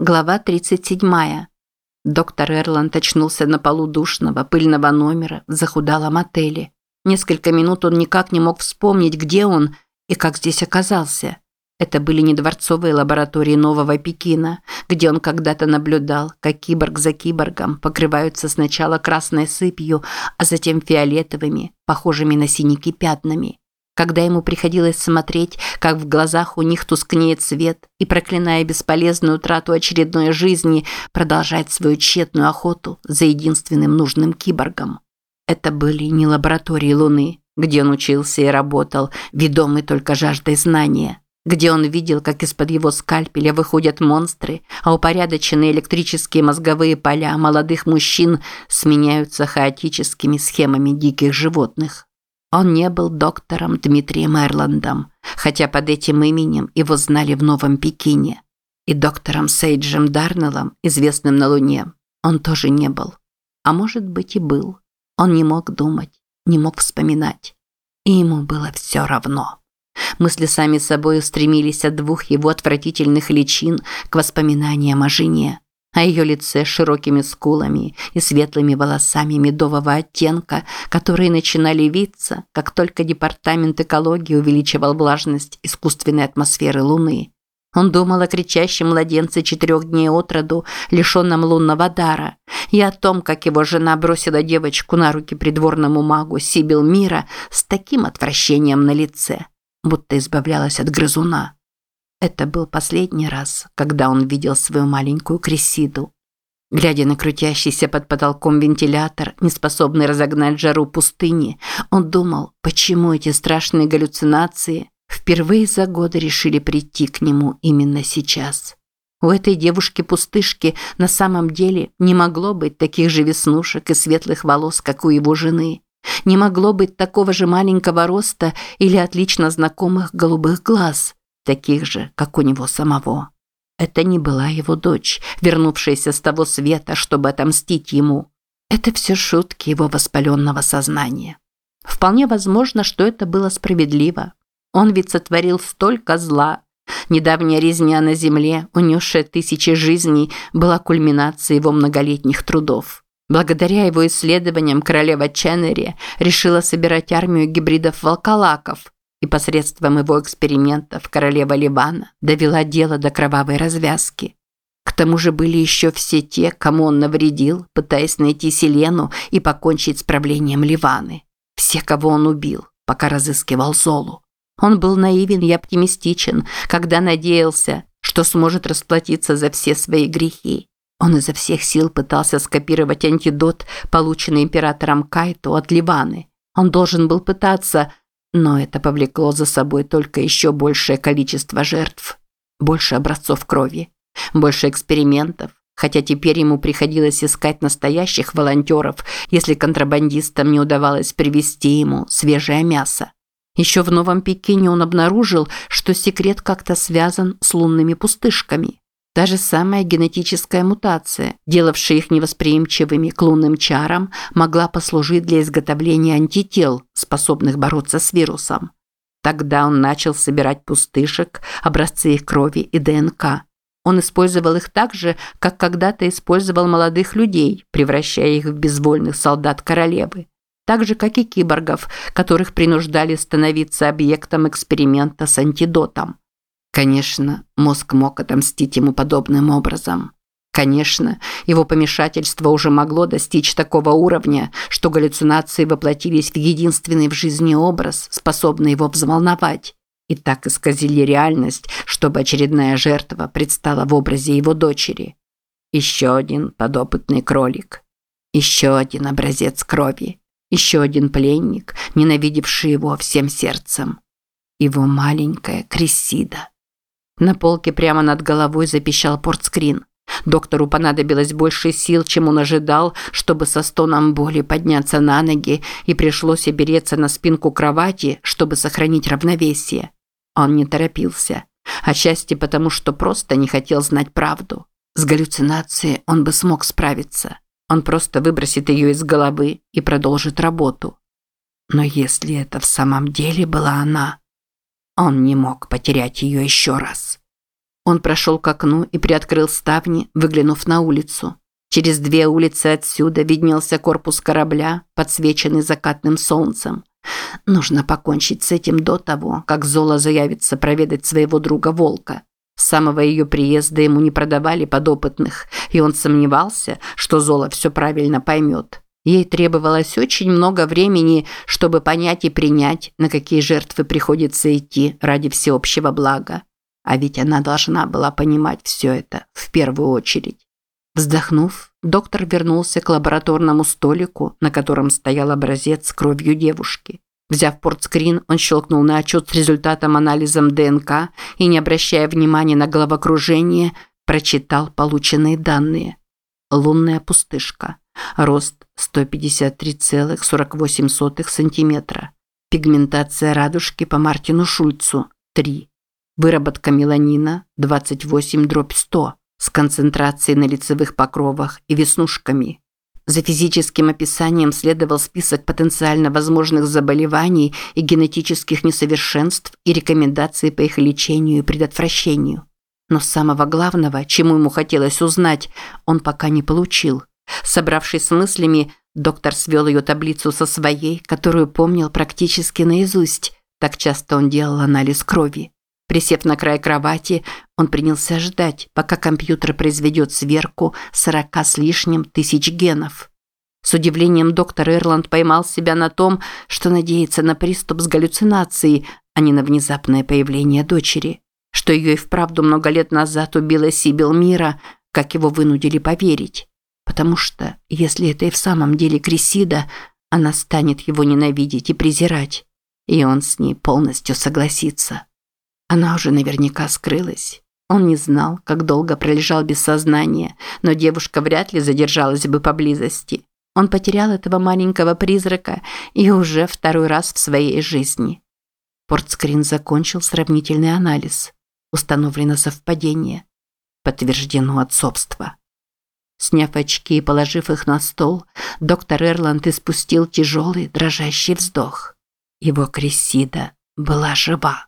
Глава 37. Доктор Эрланд очнулся на полу душного, пыльного номера в захудалом отеле. Несколько минут он никак не мог вспомнить, где он и как здесь оказался. Это были не дворцовые лаборатории Нового Пекина, где он когда-то наблюдал, как киборг за киборгом покрываются сначала красной сыпью, а затем фиолетовыми, похожими на синяки пятнами когда ему приходилось смотреть, как в глазах у них тускнеет свет и, проклиная бесполезную утрату очередной жизни, продолжать свою тщетную охоту за единственным нужным киборгом. Это были не лаборатории Луны, где он учился и работал, ведомый только жаждой знания, где он видел, как из-под его скальпеля выходят монстры, а упорядоченные электрические мозговые поля молодых мужчин сменяются хаотическими схемами диких животных. Он не был доктором Дмитрием Эрландом, хотя под этим именем его знали в Новом Пекине. И доктором Сейджем Дарнеллом, известным на Луне, он тоже не был. А может быть и был. Он не мог думать, не мог вспоминать. И ему было все равно. Мысли сами собой устремились от двух его отвратительных личин к воспоминаниям о жене а ее лице с широкими скулами и светлыми волосами медового оттенка, которые начинали виться, как только департамент экологии увеличивал влажность искусственной атмосферы Луны. Он думал о кричащем младенце четырех дней от роду, лишенном лунного дара, и о том, как его жена бросила девочку на руки придворному магу Сибил Мира с таким отвращением на лице, будто избавлялась от грызуна. Это был последний раз, когда он видел свою маленькую Крисиду. Глядя на крутящийся под потолком вентилятор, не способный разогнать жару пустыни, он думал, почему эти страшные галлюцинации впервые за годы решили прийти к нему именно сейчас. У этой девушки-пустышки на самом деле не могло быть таких же веснушек и светлых волос, как у его жены. Не могло быть такого же маленького роста или отлично знакомых голубых глаз – таких же, как у него самого. Это не была его дочь, вернувшаяся с того света, чтобы отомстить ему. Это все шутки его воспаленного сознания. Вполне возможно, что это было справедливо. Он ведь сотворил столько зла. Недавняя резня на земле, унесшая тысячи жизней, была кульминацией его многолетних трудов. Благодаря его исследованиям королева Ченнери решила собирать армию гибридов-волколаков, и посредством его экспериментов королева Ливана довела дело до кровавой развязки. К тому же были еще все те, кому он навредил, пытаясь найти Селену и покончить с правлением Ливаны. Все, кого он убил, пока разыскивал Золу. Он был наивен и оптимистичен, когда надеялся, что сможет расплатиться за все свои грехи. Он изо всех сил пытался скопировать антидот, полученный императором Кайто от Ливаны. Он должен был пытаться, но это повлекло за собой только еще большее количество жертв, больше образцов крови, больше экспериментов, хотя теперь ему приходилось искать настоящих волонтеров, если контрабандистам не удавалось привезти ему свежее мясо. Еще в Новом Пекине он обнаружил, что секрет как-то связан с лунными пустышками. Даже самая генетическая мутация, делавшая их невосприимчивыми к лунным чарам, могла послужить для изготовления антител, способных бороться с вирусом. Тогда он начал собирать пустышек, образцы их крови и ДНК. Он использовал их так же, как когда-то использовал молодых людей, превращая их в безвольных солдат королевы. Так же, как и киборгов, которых принуждали становиться объектом эксперимента с антидотом. Конечно, мозг мог отомстить ему подобным образом. Конечно, его помешательство уже могло достичь такого уровня, что галлюцинации воплотились в единственный в жизни образ, способный его взволновать. И так исказили реальность, чтобы очередная жертва предстала в образе его дочери. Еще один подопытный кролик. Еще один образец крови. Еще один пленник, ненавидевший его всем сердцем. Его маленькая Крисида. На полке прямо над головой запищал портскрин. Доктору понадобилось больше сил, чем он ожидал, чтобы со стоном боли подняться на ноги, и пришлось обереться на спинку кровати, чтобы сохранить равновесие. Он не торопился. Отчасти потому, что просто не хотел знать правду. С галлюцинацией он бы смог справиться. Он просто выбросит ее из головы и продолжит работу. Но если это в самом деле была она, он не мог потерять ее еще раз. Он прошел к окну и приоткрыл ставни, выглянув на улицу. Через две улицы отсюда виднелся корпус корабля, подсвеченный закатным солнцем. Нужно покончить с этим до того, как Зола заявится проведать своего друга Волка. С самого ее приезда ему не продавали подопытных, и он сомневался, что Зола все правильно поймет. Ей требовалось очень много времени, чтобы понять и принять, на какие жертвы приходится идти ради всеобщего блага. А ведь она должна была понимать все это в первую очередь. Вздохнув, доктор вернулся к лабораторному столику, на котором стоял образец с кровью девушки. Взяв портскрин, он щелкнул на отчет с результатом анализом ДНК и, не обращая внимания на головокружение, прочитал полученные данные. Лунная пустышка. Рост 153,48 см. Пигментация радужки по Мартину Шульцу – 3. Выработка меланина 28 дробь 100 с концентрацией на лицевых покровах и веснушками. За физическим описанием следовал список потенциально возможных заболеваний и генетических несовершенств и рекомендации по их лечению и предотвращению. Но самого главного, чему ему хотелось узнать, он пока не получил. Собравшись с мыслями, доктор свел ее таблицу со своей, которую помнил практически наизусть. Так часто он делал анализ крови. Присев на край кровати, он принялся ждать, пока компьютер произведет сверку сорока с лишним тысяч генов. С удивлением доктор Ирланд поймал себя на том, что надеется на приступ с галлюцинацией, а не на внезапное появление дочери. Что ее и вправду много лет назад убила Сибил Мира, как его вынудили поверить. Потому что, если это и в самом деле Крисида, она станет его ненавидеть и презирать. И он с ней полностью согласится. Она уже наверняка скрылась. Он не знал, как долго пролежал без сознания, но девушка вряд ли задержалась бы поблизости. Он потерял этого маленького призрака и уже второй раз в своей жизни. Портскрин закончил сравнительный анализ. Установлено совпадение. Подтверждено отцовство. Сняв очки и положив их на стол, доктор Эрланд испустил тяжелый, дрожащий вздох. Его Крессида была жива.